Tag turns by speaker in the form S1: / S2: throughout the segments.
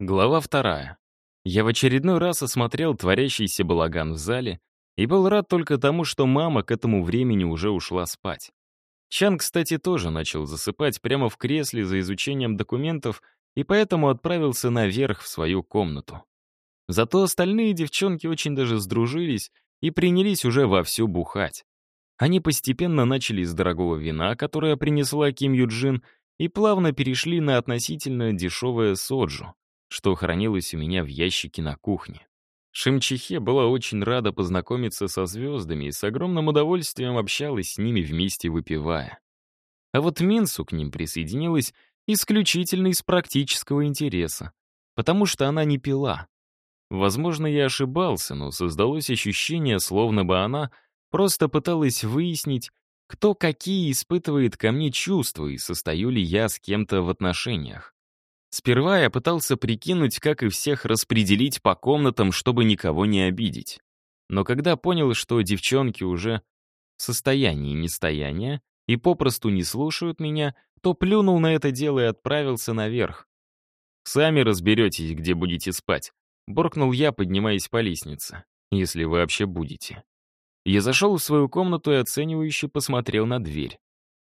S1: Глава вторая. Я в очередной раз осмотрел творящийся балаган в зале и был рад только тому, что мама к этому времени уже ушла спать. Чан, кстати, тоже начал засыпать прямо в кресле за изучением документов и поэтому отправился наверх в свою комнату. Зато остальные девчонки очень даже сдружились и принялись уже вовсю бухать. Они постепенно начали с дорогого вина, которое принесла Ким Юджин, и плавно перешли на относительно дешевое соджу что хранилось у меня в ящике на кухне. Шимчихе была очень рада познакомиться со звездами и с огромным удовольствием общалась с ними вместе выпивая. А вот Минсу к ним присоединилась исключительно из практического интереса, потому что она не пила. Возможно, я ошибался, но создалось ощущение, словно бы она просто пыталась выяснить, кто какие испытывает ко мне чувства и состою ли я с кем-то в отношениях. Сперва я пытался прикинуть, как и всех распределить по комнатам, чтобы никого не обидеть. Но когда понял, что девчонки уже в состоянии нестояния и попросту не слушают меня, то плюнул на это дело и отправился наверх. «Сами разберетесь, где будете спать», — буркнул я, поднимаясь по лестнице, если вы вообще будете. Я зашел в свою комнату и оценивающе посмотрел на дверь.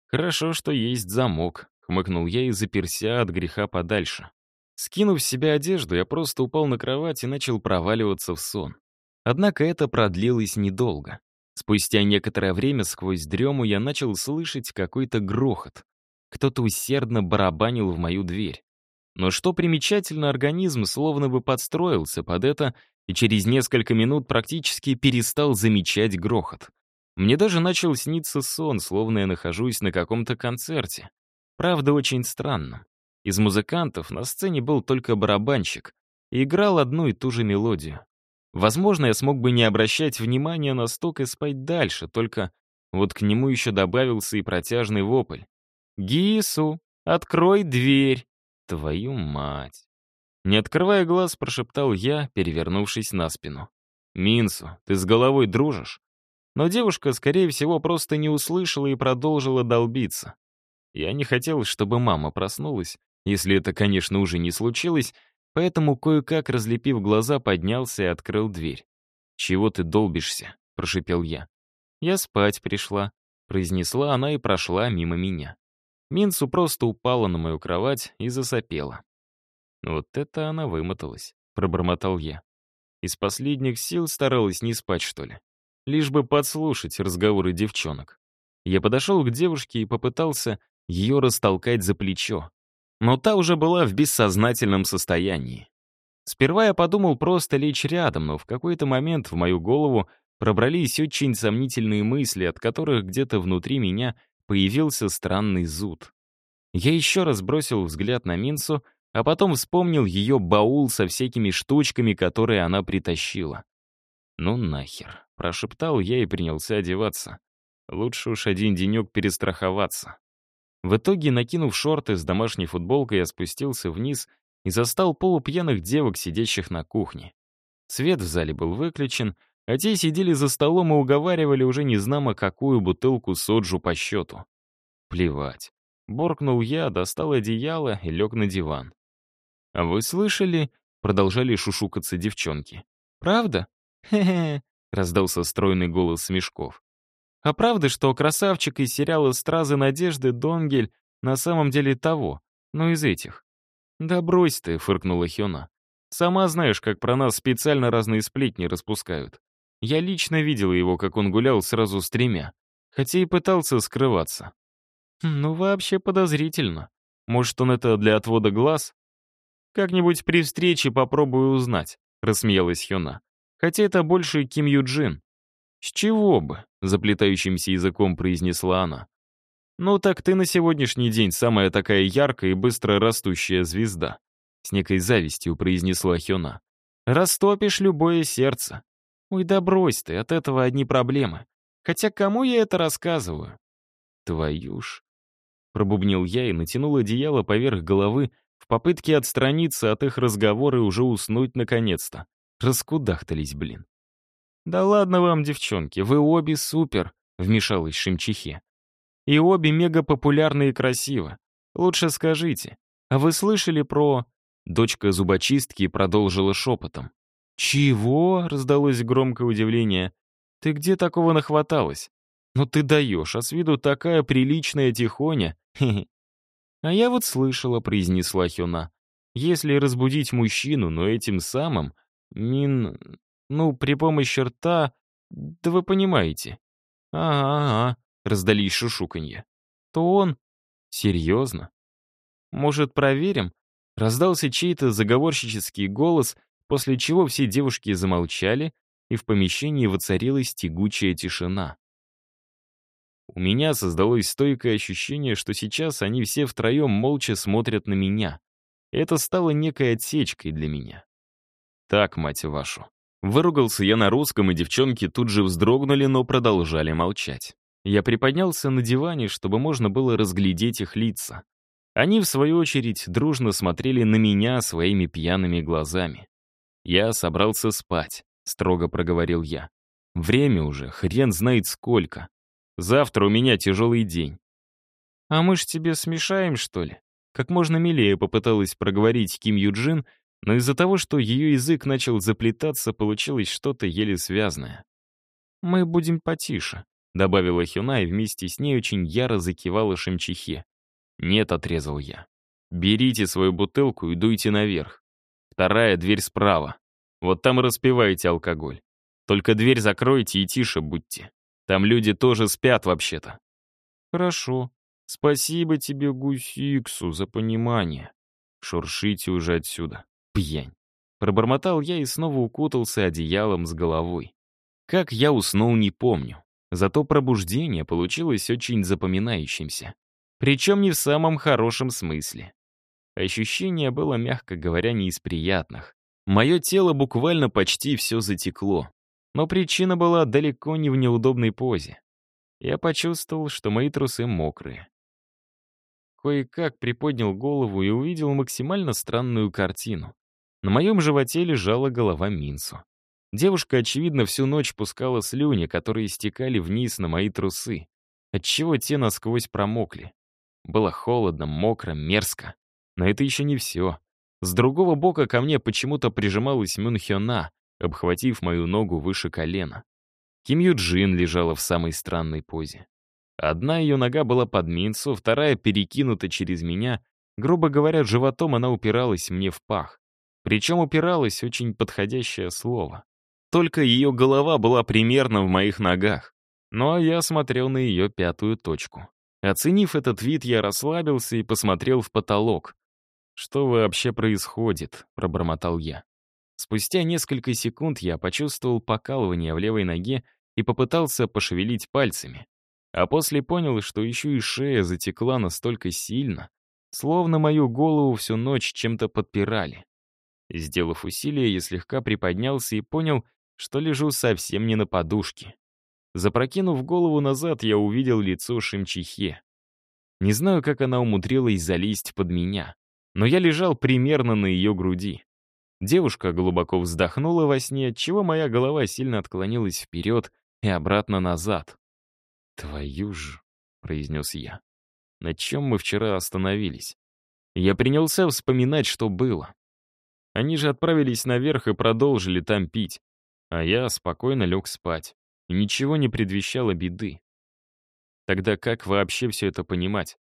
S1: Хорошо, что есть замок хмыкнул я и заперся от греха подальше. Скинув с себя одежду, я просто упал на кровать и начал проваливаться в сон. Однако это продлилось недолго. Спустя некоторое время сквозь дрему я начал слышать какой-то грохот. Кто-то усердно барабанил в мою дверь. Но что примечательно, организм словно бы подстроился под это и через несколько минут практически перестал замечать грохот. Мне даже начал сниться сон, словно я нахожусь на каком-то концерте. Правда, очень странно. Из музыкантов на сцене был только барабанщик и играл одну и ту же мелодию. Возможно, я смог бы не обращать внимания на стук и спать дальше, только вот к нему еще добавился и протяжный вопль. «Гису, открой дверь!» Твою мать! Не открывая глаз, прошептал я, перевернувшись на спину. «Минсу, ты с головой дружишь?» Но девушка, скорее всего, просто не услышала и продолжила долбиться. Я не хотел, чтобы мама проснулась, если это, конечно, уже не случилось, поэтому кое-как, разлепив глаза, поднялся и открыл дверь. «Чего ты долбишься?» — прошипел я. «Я спать пришла», — произнесла она и прошла мимо меня. Минсу просто упала на мою кровать и засопела. «Вот это она вымоталась», — пробормотал я. Из последних сил старалась не спать, что ли. Лишь бы подслушать разговоры девчонок. Я подошел к девушке и попытался ее растолкать за плечо. Но та уже была в бессознательном состоянии. Сперва я подумал просто лечь рядом, но в какой-то момент в мою голову пробрались очень сомнительные мысли, от которых где-то внутри меня появился странный зуд. Я еще раз бросил взгляд на Минсу, а потом вспомнил ее баул со всякими штучками, которые она притащила. «Ну нахер», — прошептал я и принялся одеваться. Лучше уж один денек перестраховаться. В итоге, накинув шорты с домашней футболкой, я спустился вниз и застал полупьяных девок, сидящих на кухне. Свет в зале был выключен, а те сидели за столом и уговаривали уже незнамо какую бутылку соджу по счету. Плевать. Боркнул я, достал одеяло и лег на диван. «А вы слышали?» — продолжали шушукаться девчонки. «Правда?» «Хе-хе», — раздался стройный голос Смешков. А правда, что красавчик из сериала «Стразы надежды» Донгель на самом деле того, ну из этих? «Да брось ты», — фыркнула Хёна. «Сама знаешь, как про нас специально разные сплетни распускают. Я лично видела его, как он гулял сразу с тремя, хотя и пытался скрываться». Хм, «Ну, вообще подозрительно. Может, он это для отвода глаз?» «Как-нибудь при встрече попробую узнать», — рассмеялась Хёна. «Хотя это больше Ким Юджин. «С чего бы?» — заплетающимся языком произнесла она. «Ну так ты на сегодняшний день самая такая яркая и быстро растущая звезда», — с некой завистью произнесла Хёна. «Растопишь любое сердце. Ой, да брось ты, от этого одни проблемы. Хотя кому я это рассказываю?» «Твою ж...» — пробубнил я и натянул одеяло поверх головы в попытке отстраниться от их разговора и уже уснуть наконец-то. Раскудахтались, блин. «Да ладно вам, девчонки, вы обе супер», — вмешалась Шимчихе. «И обе мега популярны и красивы. Лучше скажите, а вы слышали про Дочка зубочистки продолжила шепотом. «Чего?» — раздалось громкое удивление. «Ты где такого нахваталась? Ну ты даешь, а с виду такая приличная тихоня. Хе -хе. «А я вот слышала», — произнесла Хюна. «Если разбудить мужчину, но этим самым, мин... ну, при помощи рта, да вы понимаете». «Ага-ага», — раздались шушуканье. «То он...» «Серьезно?» «Может, проверим?» Раздался чей-то заговорщический голос, после чего все девушки замолчали, и в помещении воцарилась тягучая тишина. У меня создалось стойкое ощущение, что сейчас они все втроем молча смотрят на меня. Это стало некой отсечкой для меня. Так, мать вашу. Выругался я на русском, и девчонки тут же вздрогнули, но продолжали молчать. Я приподнялся на диване, чтобы можно было разглядеть их лица. Они, в свою очередь, дружно смотрели на меня своими пьяными глазами. «Я собрался спать», — строго проговорил я. «Время уже, хрен знает сколько. Завтра у меня тяжелый день». «А мы ж тебе смешаем, что ли?» Как можно милее попыталась проговорить Ким Юджин, но из-за того, что ее язык начал заплетаться, получилось что-то еле связное. «Мы будем потише», — добавила Хюна и вместе с ней очень яро закивала Шемчихе. «Нет», — отрезал я. «Берите свою бутылку и дуйте наверх. Вторая дверь справа. Вот там и распивайте алкоголь. Только дверь закройте и тише будьте. Там люди тоже спят вообще-то». «Хорошо. Спасибо тебе, Гусиксу, за понимание. Шуршите уже отсюда. Пьянь». Пробормотал я и снова укутался одеялом с головой. Как я уснул, не помню. Зато пробуждение получилось очень запоминающимся. Причем не в самом хорошем смысле. Ощущение было, мягко говоря, не из приятных. Мое тело буквально почти все затекло. Но причина была далеко не в неудобной позе. Я почувствовал, что мои трусы мокрые. Кое-как приподнял голову и увидел максимально странную картину. На моем животе лежала голова Минсу. Девушка, очевидно, всю ночь пускала слюни, которые стекали вниз на мои трусы, отчего те насквозь промокли. Было холодно, мокро, мерзко. Но это еще не все. С другого бока ко мне почему-то прижималась Мюнхёна, обхватив мою ногу выше колена. Ким Юджин лежала в самой странной позе. Одна ее нога была под Минсу, вторая перекинута через меня. Грубо говоря, животом она упиралась мне в пах. Причем упиралась очень подходящее слово. Только ее голова была примерно в моих ногах. Ну а я смотрел на ее пятую точку. Оценив этот вид, я расслабился и посмотрел в потолок. «Что вообще происходит?» — пробормотал я. Спустя несколько секунд я почувствовал покалывание в левой ноге и попытался пошевелить пальцами. А после понял, что еще и шея затекла настолько сильно, словно мою голову всю ночь чем-то подпирали. Сделав усилие, я слегка приподнялся и понял, что лежу совсем не на подушке. Запрокинув голову назад, я увидел лицо Шимчихе. Не знаю, как она умудрилась залезть под меня, но я лежал примерно на ее груди. Девушка глубоко вздохнула во сне, отчего моя голова сильно отклонилась вперед и обратно назад. «Твою ж», — произнес я. «На чем мы вчера остановились?» Я принялся вспоминать, что было. Они же отправились наверх и продолжили там пить, а я спокойно лег спать и ничего не предвещало беды. Тогда как вообще все это понимать?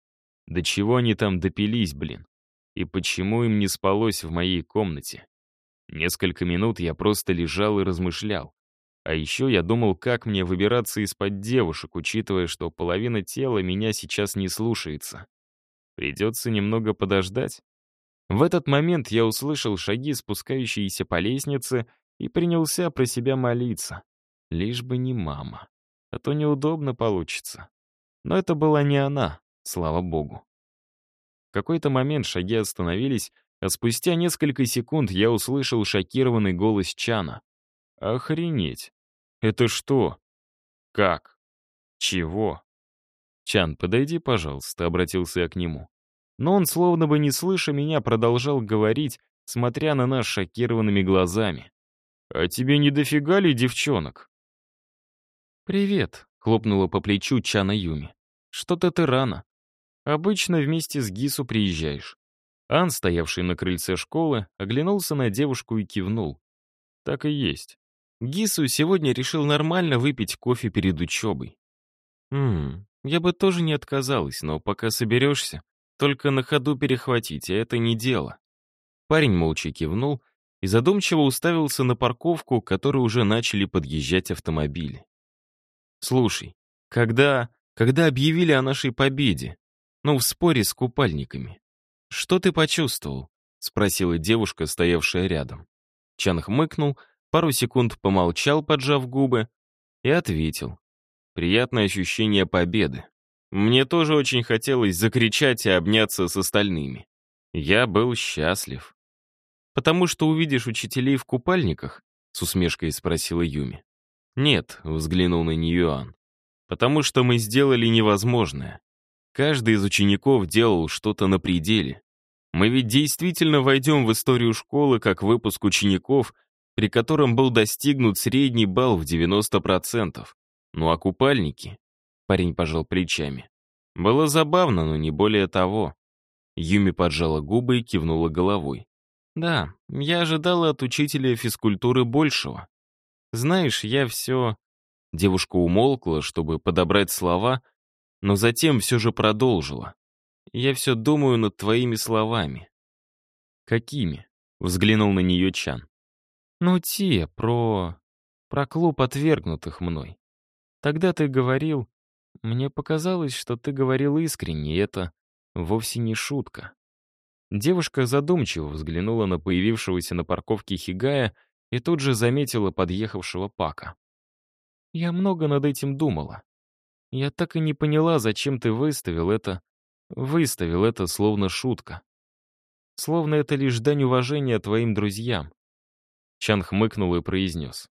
S1: До чего они там допились, блин? И почему им не спалось в моей комнате? Несколько минут я просто лежал и размышлял. А еще я думал, как мне выбираться из-под девушек, учитывая, что половина тела меня сейчас не слушается. Придется немного подождать. В этот момент я услышал шаги, спускающиеся по лестнице, и принялся про себя молиться. Лишь бы не мама. А то неудобно получится. Но это была не она, слава богу. В какой-то момент шаги остановились, а спустя несколько секунд я услышал шокированный голос Чана. «Охренеть! Это что? Как? Чего?» «Чан, подойди, пожалуйста», — обратился я к нему. Но он, словно бы не слыша меня, продолжал говорить, смотря на нас шокированными глазами. «А тебе не дофига ли девчонок?» «Привет», — хлопнула по плечу Чана Юми. «Что-то ты рано. Обычно вместе с Гису приезжаешь». Ан, стоявший на крыльце школы, оглянулся на девушку и кивнул. Так и есть. Гису сегодня решил нормально выпить кофе перед учебой. Хм, я бы тоже не отказалась, но пока соберешься, только на ходу перехватить, а это не дело. Парень молча кивнул и задумчиво уставился на парковку, к которой уже начали подъезжать автомобили. «Слушай, когда... когда объявили о нашей победе? Ну, в споре с купальниками. Что ты почувствовал?» — спросила девушка, стоявшая рядом. Чан хмыкнул, пару секунд помолчал, поджав губы, и ответил. «Приятное ощущение победы. Мне тоже очень хотелось закричать и обняться с остальными. Я был счастлив. «Потому что увидишь учителей в купальниках?» — с усмешкой спросила Юми. «Нет», — взглянул на нее Ан. «Потому что мы сделали невозможное. Каждый из учеников делал что-то на пределе. Мы ведь действительно войдем в историю школы как выпуск учеников, при котором был достигнут средний балл в 90%. Ну а купальники? Парень пожал плечами. Было забавно, но не более того. Юми поджала губы и кивнула головой. Да, я ожидала от учителя физкультуры большего. Знаешь, я все... Девушка умолкла, чтобы подобрать слова, но затем все же продолжила. Я все думаю над твоими словами. Какими? Взглянул на нее Чан. Ну, те, про... про клуб отвергнутых мной. Тогда ты говорил, мне показалось, что ты говорил искренне, и это вовсе не шутка. Девушка задумчиво взглянула на появившегося на парковке Хигая и тут же заметила подъехавшего Пака. «Я много над этим думала. Я так и не поняла, зачем ты выставил это... Выставил это словно шутка. Словно это лишь дань уважения твоим друзьям». Чан хмыкнул и произнес.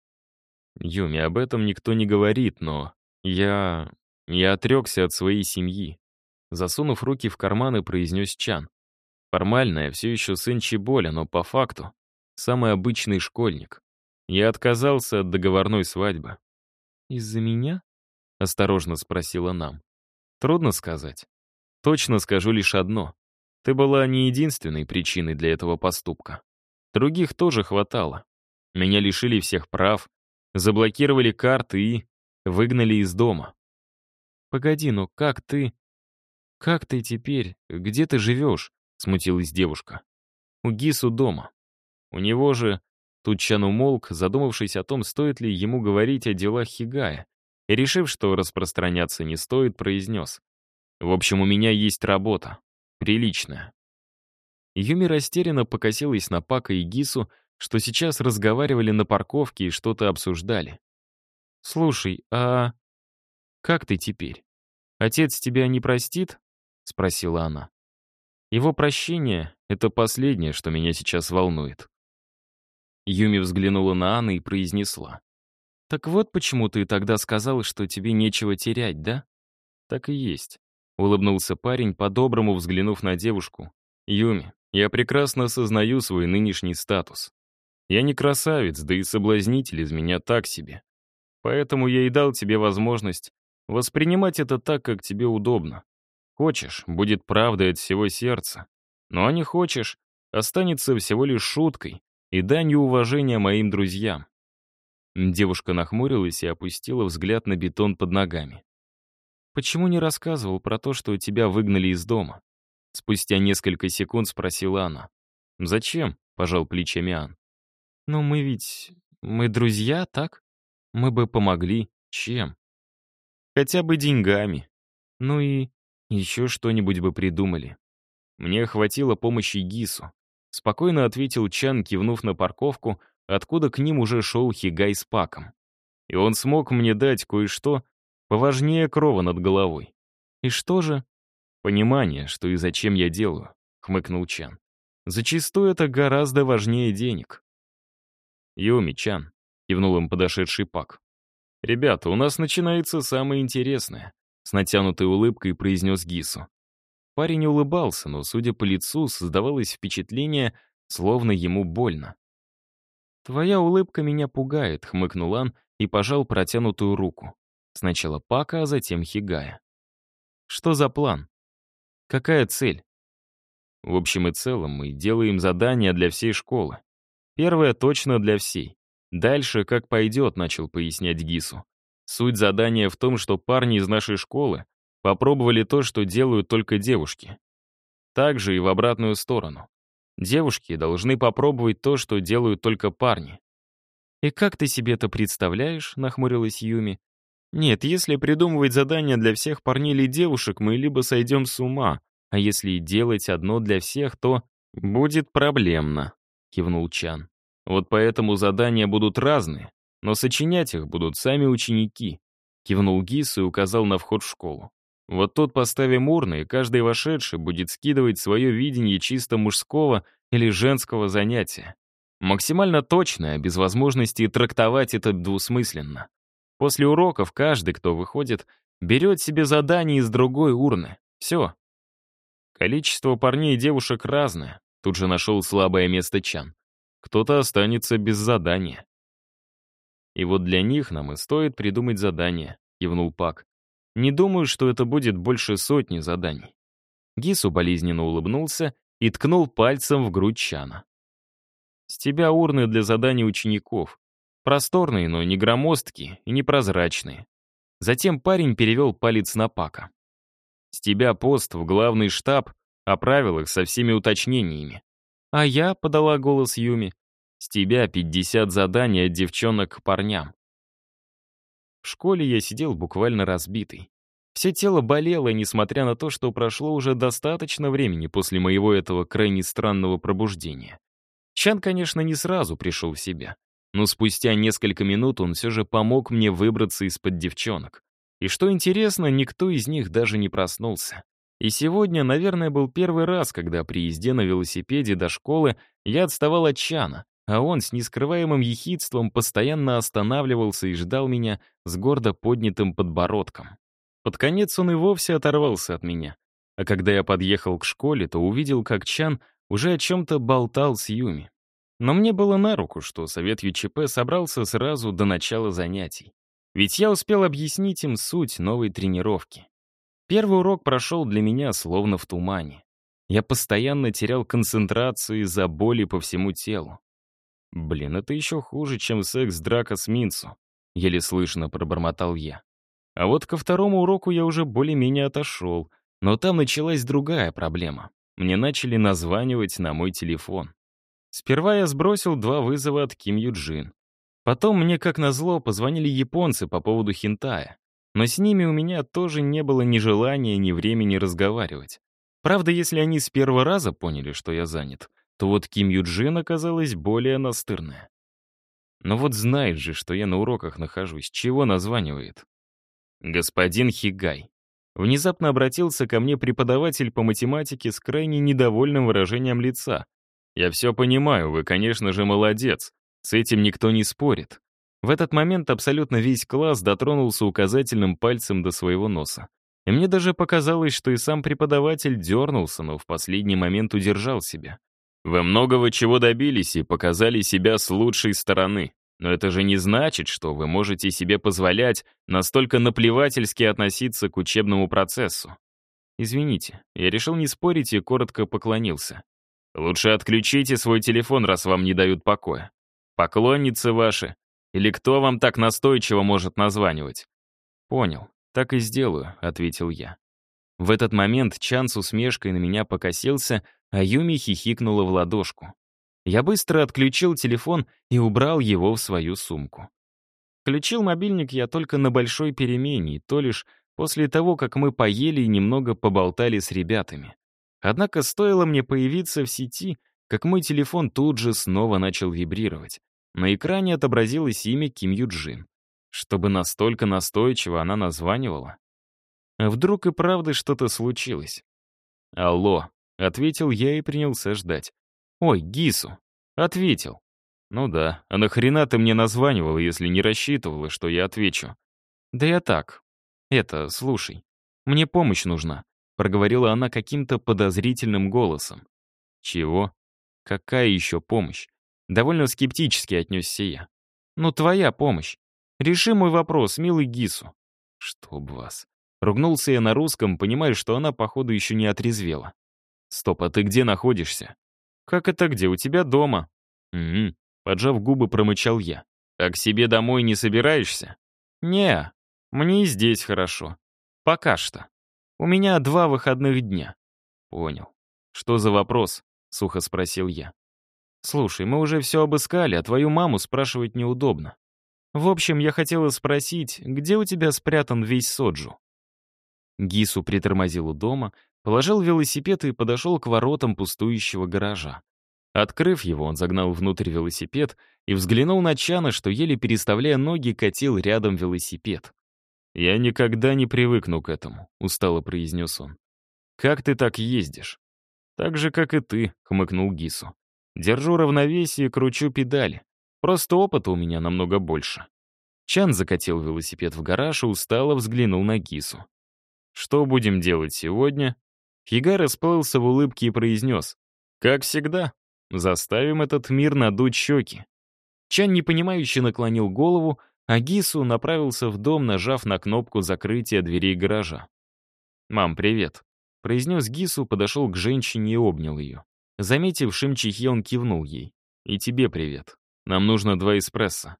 S1: «Юми, об этом никто не говорит, но я... Я отрекся от своей семьи. Засунув руки в карманы, произнес Чан. Формально я все еще сын Чеболя, но по факту самый обычный школьник. Я отказался от договорной свадьбы. «Из-за меня?» — осторожно спросила нам. «Трудно сказать. Точно скажу лишь одно. Ты была не единственной причиной для этого поступка. Других тоже хватало. Меня лишили всех прав, заблокировали карты и выгнали из дома. «Погоди, но как ты... Как ты теперь? Где ты живешь?» — смутилась девушка. «У Гису дома. У него же...» Тут Чан умолк, задумавшись о том, стоит ли ему говорить о делах Хигая, и, решив, что распространяться не стоит, произнес. «В общем, у меня есть работа. Приличная». Юми растерянно покосилась на Пака и Гису, что сейчас разговаривали на парковке и что-то обсуждали. «Слушай, а «Как ты теперь? Отец тебя не простит?» — спросила она. «Его прощение — это последнее, что меня сейчас волнует». Юми взглянула на Анну и произнесла. «Так вот почему ты тогда сказал, что тебе нечего терять, да?» «Так и есть», — улыбнулся парень, по-доброму взглянув на девушку. «Юми, я прекрасно осознаю свой нынешний статус. Я не красавец, да и соблазнитель из меня так себе. Поэтому я и дал тебе возможность Воспринимать это так, как тебе удобно. Хочешь, будет правдой от всего сердца. Ну а не хочешь, останется всего лишь шуткой и данью уважения моим друзьям. Девушка нахмурилась и опустила взгляд на бетон под ногами. «Почему не рассказывал про то, что тебя выгнали из дома?» Спустя несколько секунд спросила она. «Зачем?» — пожал плечами Ан. «Ну мы ведь... мы друзья, так? Мы бы помогли. Чем?» Хотя бы деньгами. Ну и еще что-нибудь бы придумали. Мне хватило помощи Гису. Спокойно ответил Чан, кивнув на парковку, откуда к ним уже шел Хигай с Паком. И он смог мне дать кое-что поважнее крова над головой. И что же? Понимание, что и зачем я делаю, хмыкнул Чан. Зачастую это гораздо важнее денег. Юми-чан, кивнул им подошедший Пак. «Ребята, у нас начинается самое интересное», — с натянутой улыбкой произнес Гису. Парень улыбался, но, судя по лицу, создавалось впечатление, словно ему больно. «Твоя улыбка меня пугает», — хмыкнул Ан и пожал протянутую руку. Сначала Пака, а затем Хигая. «Что за план? Какая цель?» В общем и целом мы делаем задания для всей школы. Первое точно для всей. Дальше как пойдет, начал пояснять Гису. Суть задания в том, что парни из нашей школы попробовали то, что делают только девушки. Также и в обратную сторону. Девушки должны попробовать то, что делают только парни. «И как ты себе это представляешь?» — нахмурилась Юми. «Нет, если придумывать задания для всех парней или девушек, мы либо сойдем с ума, а если делать одно для всех, то будет проблемно», — кивнул Чан. «Вот поэтому задания будут разные, но сочинять их будут сами ученики», — кивнул Гис и указал на вход в школу. «Вот тут поставим урны, и каждый вошедший будет скидывать свое видение чисто мужского или женского занятия. Максимально точное, без возможности трактовать это двусмысленно. После уроков каждый, кто выходит, берет себе задание из другой урны. Все. Количество парней и девушек разное. Тут же нашел слабое место Чан. Кто-то останется без задания. И вот для них нам и стоит придумать задание, кивнул Пак. Не думаю, что это будет больше сотни заданий. Гису болезненно улыбнулся и ткнул пальцем в грудь Чана. С тебя урны для заданий учеников. Просторные, но не громоздкие и непрозрачные. Затем парень перевел палец на Пака. С тебя пост в главный штаб о правилах со всеми уточнениями. А я, — подала голос Юми, — с тебя 50 заданий от девчонок к парням. В школе я сидел буквально разбитый. Все тело болело, несмотря на то, что прошло уже достаточно времени после моего этого крайне странного пробуждения. Чан, конечно, не сразу пришел в себя. Но спустя несколько минут он все же помог мне выбраться из-под девчонок. И что интересно, никто из них даже не проснулся. И сегодня, наверное, был первый раз, когда при езде на велосипеде до школы я отставал от Чана, а он с нескрываемым ехидством постоянно останавливался и ждал меня с гордо поднятым подбородком. Под конец он и вовсе оторвался от меня. А когда я подъехал к школе, то увидел, как Чан уже о чем-то болтал с Юми. Но мне было на руку, что совет ЮЧП собрался сразу до начала занятий. Ведь я успел объяснить им суть новой тренировки. Первый урок прошел для меня словно в тумане. Я постоянно терял концентрацию из-за боли по всему телу. «Блин, это еще хуже, чем секс-драка с Минцу», — еле слышно пробормотал я. А вот ко второму уроку я уже более-менее отошел, но там началась другая проблема мне начали названивать на мой телефон. Сперва я сбросил два вызова от Ким Юджин. Потом мне, как назло, позвонили японцы по поводу хинтая. Но с ними у меня тоже не было ни желания, ни времени разговаривать. Правда, если они с первого раза поняли, что я занят, то вот Ким Юджин оказалась более настырная. Но вот знает же, что я на уроках нахожусь, чего названивает? Господин Хигай. Внезапно обратился ко мне преподаватель по математике с крайне недовольным выражением лица. «Я все понимаю, вы, конечно же, молодец. С этим никто не спорит». В этот момент абсолютно весь класс дотронулся указательным пальцем до своего носа. И мне даже показалось, что и сам преподаватель дернулся, но в последний момент удержал себя. «Вы многого чего добились и показали себя с лучшей стороны. Но это же не значит, что вы можете себе позволять настолько наплевательски относиться к учебному процессу. Извините, я решил не спорить и коротко поклонился. Лучше отключите свой телефон, раз вам не дают покоя. Поклонницы ваши. Или кто вам так настойчиво может названивать? Понял, так и сделаю, ответил я. В этот момент Чан с усмешкой на меня покосился, а Юми хихикнула в ладошку. Я быстро отключил телефон и убрал его в свою сумку. Включил мобильник я только на большой перемене, то лишь после того, как мы поели и немного поболтали с ребятами. Однако стоило мне появиться в сети, как мой телефон тут же снова начал вибрировать. На экране отобразилось имя Ким Юджин. Чтобы настолько настойчиво она названивала. А вдруг и правда что-то случилось? «Алло», — ответил я и принялся ждать. «Ой, Гису!» Ответил. «Ну да, а нахрена ты мне названивала, если не рассчитывала, что я отвечу?» «Да я так. Это, слушай, мне помощь нужна», проговорила она каким-то подозрительным голосом. «Чего? Какая еще помощь?» Довольно скептически отнесся я. «Ну, твоя помощь. Реши мой вопрос, милый Гису». «Чтоб вас». Ругнулся я на русском, понимая, что она, походу, еще не отрезвела. Стоп, а ты где находишься? Как это где? У тебя дома? Угу. Поджав губы, промычал я. А к себе домой не собираешься? Не, мне и здесь хорошо. Пока что. У меня два выходных дня. Понял. Что за вопрос? Сухо спросил я. Слушай, мы уже все обыскали, а твою маму спрашивать неудобно. В общем, я хотела спросить, где у тебя спрятан весь соджу? Гису притормозил у дома, положил велосипед и подошел к воротам пустующего гаража. Открыв его, он загнал внутрь велосипед и взглянул на Чана, что еле переставляя ноги, катил рядом велосипед. «Я никогда не привыкну к этому», — устало произнес он. «Как ты так ездишь?» «Так же, как и ты», — хмыкнул Гису. «Держу равновесие кручу педали. Просто опыта у меня намного больше». Чан закатил велосипед в гараж и устало взглянул на Гису. «Что будем делать сегодня?» Хига расплылся в улыбке и произнес. «Как всегда, заставим этот мир надуть щеки». Чан непонимающе наклонил голову, а Гису направился в дом, нажав на кнопку закрытия дверей гаража. «Мам, привет», — произнес Гису, подошел к женщине и обнял ее. Заметив шим он кивнул ей. «И тебе привет. Нам нужно два эспрессо».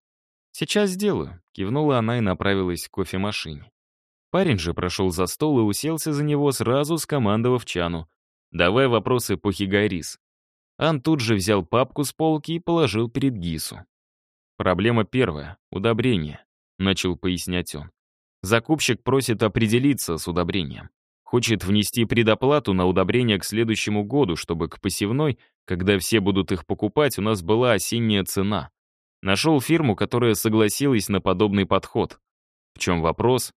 S1: «Сейчас сделаю», — кивнула она и направилась к кофемашине. Парень же прошел за стол и уселся за него, сразу скомандовав Чану. «Давай вопросы по Хигарис». Ан тут же взял папку с полки и положил перед Гису. «Проблема первая — удобрение», — начал пояснять он. Закупщик просит определиться с удобрением. Хочет внести предоплату на удобрение к следующему году, чтобы к посевной, когда все будут их покупать, у нас была осенняя цена. Нашел фирму, которая согласилась на подобный подход. В чем вопрос?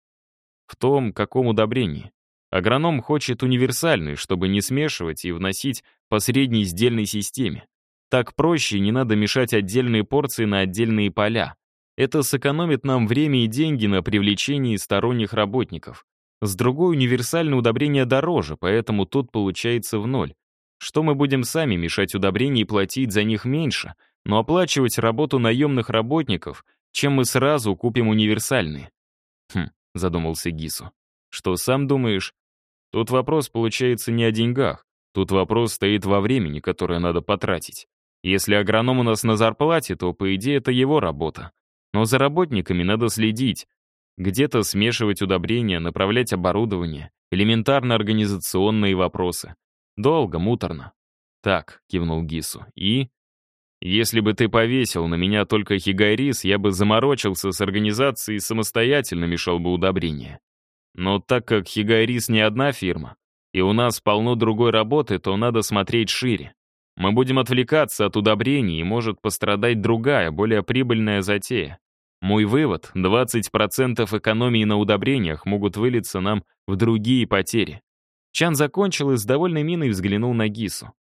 S1: в том, каком удобрении. Агроном хочет универсальный, чтобы не смешивать и вносить по средней сдельной системе. Так проще, не надо мешать отдельные порции на отдельные поля. Это сэкономит нам время и деньги на привлечении сторонних работников. С другой, универсальное удобрение дороже, поэтому тут получается в ноль. Что мы будем сами мешать удобрения и платить за них меньше, но оплачивать работу наемных работников, чем мы сразу купим универсальные? Хм, — задумался Гису. «Что, сам думаешь? Тут вопрос получается не о деньгах. Тут вопрос стоит во времени, которое надо потратить. Если агроном у нас на зарплате, то, по идее, это его работа. Но за работниками надо следить. Где-то смешивать удобрения, направлять оборудование, элементарно организационные вопросы. Долго, муторно. «Так», — кивнул Гису, — «и?» Если бы ты повесил на меня только хигайрис, я бы заморочился с организацией и самостоятельно мешал бы удобрения. Но так как хигайрис не одна фирма, и у нас полно другой работы, то надо смотреть шире. Мы будем отвлекаться от удобрений, и может пострадать другая, более прибыльная затея. Мой вывод — 20% экономии на удобрениях могут вылиться нам в другие потери. Чан закончил и с довольной миной взглянул на Гису.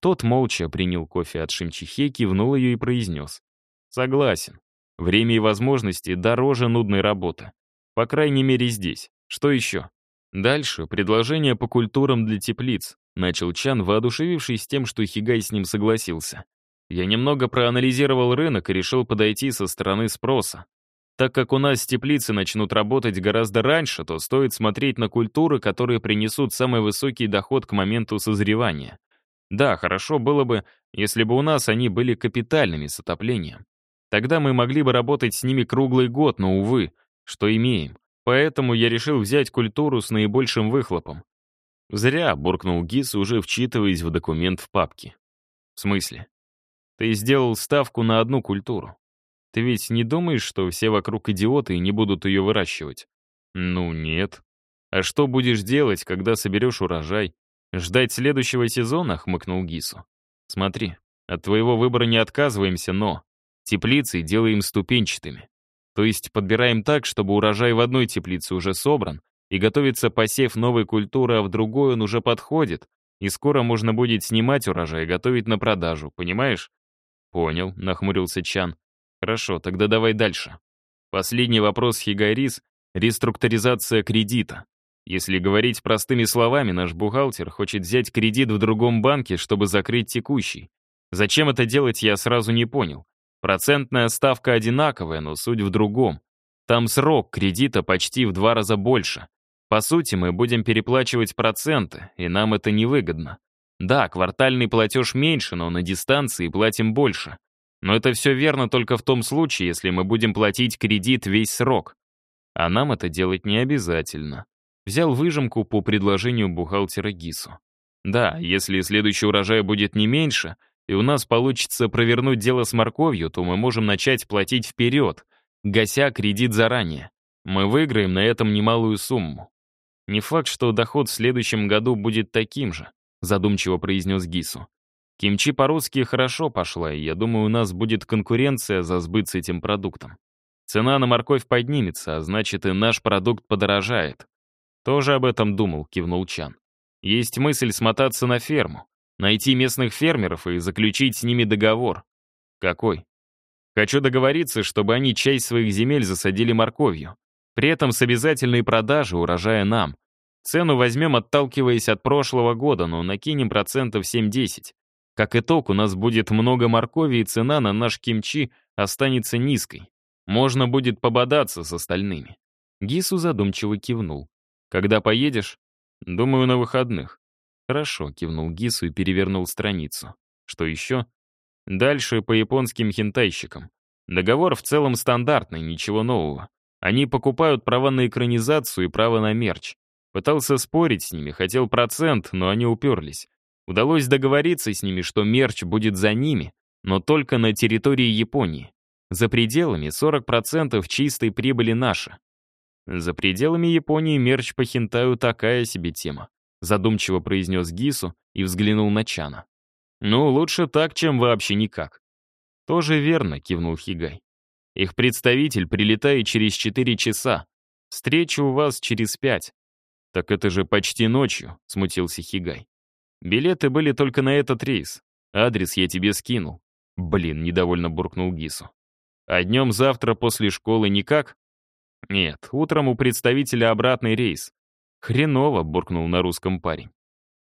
S1: Тот молча принял кофе от Шимчихе, кивнул ее и произнес. «Согласен. Время и возможности дороже нудной работы. По крайней мере здесь. Что еще?» Дальше предложение по культурам для теплиц. Начал Чан, воодушевившись тем, что Хигай с ним согласился. Я немного проанализировал рынок и решил подойти со стороны спроса. Так как у нас теплицы начнут работать гораздо раньше, то стоит смотреть на культуры, которые принесут самый высокий доход к моменту созревания. Да, хорошо было бы, если бы у нас они были капитальными с отоплением. Тогда мы могли бы работать с ними круглый год, но, увы, что имеем. Поэтому я решил взять культуру с наибольшим выхлопом. Зря, буркнул Гис, уже вчитываясь в документ в папке. В смысле? Ты сделал ставку на одну культуру. Ты ведь не думаешь, что все вокруг идиоты и не будут ее выращивать? Ну, нет. А что будешь делать, когда соберешь урожай? «Ждать следующего сезона?» — хмыкнул Гису. «Смотри, от твоего выбора не отказываемся, но теплицы делаем ступенчатыми. То есть подбираем так, чтобы урожай в одной теплице уже собран, и готовится посев новой культуры, а в другой он уже подходит, и скоро можно будет снимать урожай и готовить на продажу, понимаешь?» «Понял», — нахмурился Чан. «Хорошо, тогда давай дальше. Последний вопрос Хигайрис — реструктуризация кредита. Если говорить простыми словами, наш бухгалтер хочет взять кредит в другом банке, чтобы закрыть текущий. Зачем это делать, я сразу не понял. Процентная ставка одинаковая, но суть в другом. Там срок кредита почти в два раза больше. По сути, мы будем переплачивать проценты, и нам это невыгодно. Да, квартальный платеж меньше, но на дистанции платим больше. Но это все верно только в том случае, если мы будем платить кредит весь срок. А нам это делать не обязательно. Взял выжимку по предложению бухгалтера ГИСу. Да, если следующий урожай будет не меньше, и у нас получится провернуть дело с морковью, то мы можем начать платить вперед, гася кредит заранее. Мы выиграем на этом немалую сумму. Не факт, что доход в следующем году будет таким же, задумчиво произнес Гису. Кимчи по-русски хорошо пошла, и я думаю, у нас будет конкуренция за сбыт с этим продуктом. Цена на морковь поднимется, а значит и наш продукт подорожает. Тоже об этом думал, кивнул Чан. Есть мысль смотаться на ферму, найти местных фермеров и заключить с ними договор. Какой? Хочу договориться, чтобы они часть своих земель засадили морковью. При этом с обязательной продажи урожая нам. Цену возьмем, отталкиваясь от прошлого года, но накинем процентов 7-10. Как итог, у нас будет много моркови, и цена на наш кимчи останется низкой. Можно будет пободаться с остальными. Гису задумчиво кивнул. «Когда поедешь?» «Думаю, на выходных». «Хорошо», — кивнул Гису и перевернул страницу. «Что еще?» «Дальше по японским хентайщикам. Договор в целом стандартный, ничего нового. Они покупают права на экранизацию и право на мерч. Пытался спорить с ними, хотел процент, но они уперлись. Удалось договориться с ними, что мерч будет за ними, но только на территории Японии. За пределами 40% чистой прибыли наша. За пределами Японии мерч по хентаю такая себе тема, задумчиво произнес Гису и взглянул на Чана. Ну, лучше так, чем вообще никак. Тоже верно, кивнул Хигай. Их представитель прилетает через 4 часа. Встреча у вас через 5. Так это же почти ночью, смутился Хигай. Билеты были только на этот рейс. Адрес я тебе скинул. Блин, недовольно буркнул Гису. А днем завтра после школы никак? Нет, утром у представителя обратный рейс. Хреново, буркнул на русском парень.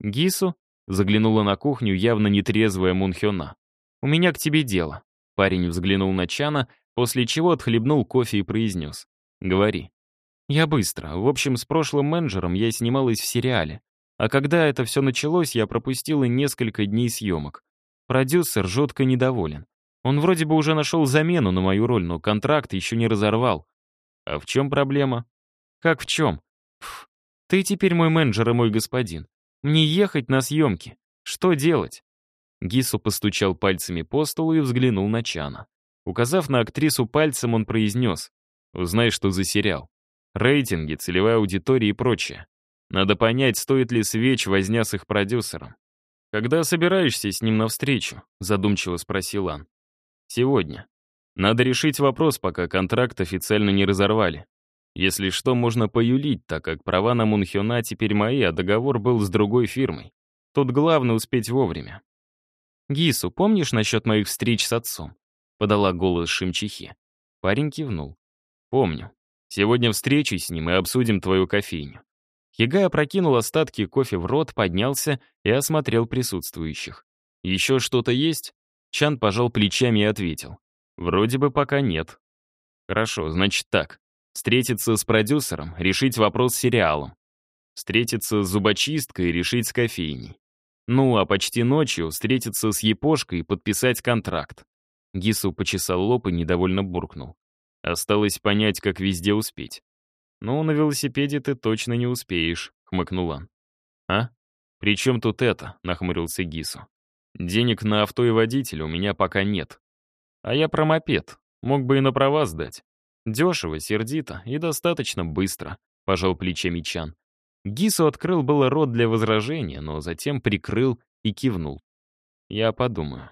S1: Гису заглянула на кухню явно нетрезвая Мунхёна. «У меня к тебе дело». Парень взглянул на Чана, После чего отхлебнул кофе и произнес. «Говори». «Я быстро. В общем, с прошлым менеджером я снималась в сериале. А когда это все началось, я пропустила несколько дней съемок. Продюсер жутко недоволен. Он вроде бы уже нашел замену на мою роль, но контракт еще не разорвал. А в чем проблема? Как в чем? Пф, ты теперь мой менеджер и мой господин. Мне ехать на съемки. Что делать? Гису постучал пальцами по столу и взглянул на Чана. Указав на актрису пальцем, он произнес. «Узнай, что за сериал. Рейтинги, целевая аудитория и прочее. Надо понять, стоит ли свеч возня с их продюсером. «Когда собираешься с ним навстречу?» — задумчиво спросил Ан. «Сегодня. Надо решить вопрос, пока контракт официально не разорвали. Если что, можно поюлить, так как права на Мунхёна теперь мои, а договор был с другой фирмой. Тут главное успеть вовремя. Гису, помнишь насчет моих встреч с отцом? — подала голос Шимчихи. Парень кивнул. «Помню. Сегодня встречусь с ним и обсудим твою кофейню». Хигай опрокинул остатки кофе в рот, поднялся и осмотрел присутствующих. «Еще что-то есть?» Чан пожал плечами и ответил. «Вроде бы пока нет». «Хорошо, значит так. Встретиться с продюсером, решить вопрос с сериалом. Встретиться с зубочисткой решить с кофейней. Ну, а почти ночью встретиться с Япошкой и подписать контракт. Гису почесал лоб и недовольно буркнул. Осталось понять, как везде успеть. «Ну, на велосипеде ты точно не успеешь», — хмыкнул он. «А? При чем тут это?» — нахмурился Гису. «Денег на авто и водителя у меня пока нет. А я про мопед. Мог бы и на права сдать. Дешево, сердито и достаточно быстро», — пожал плечами Чан. Гису открыл было рот для возражения, но затем прикрыл и кивнул. «Я подумаю».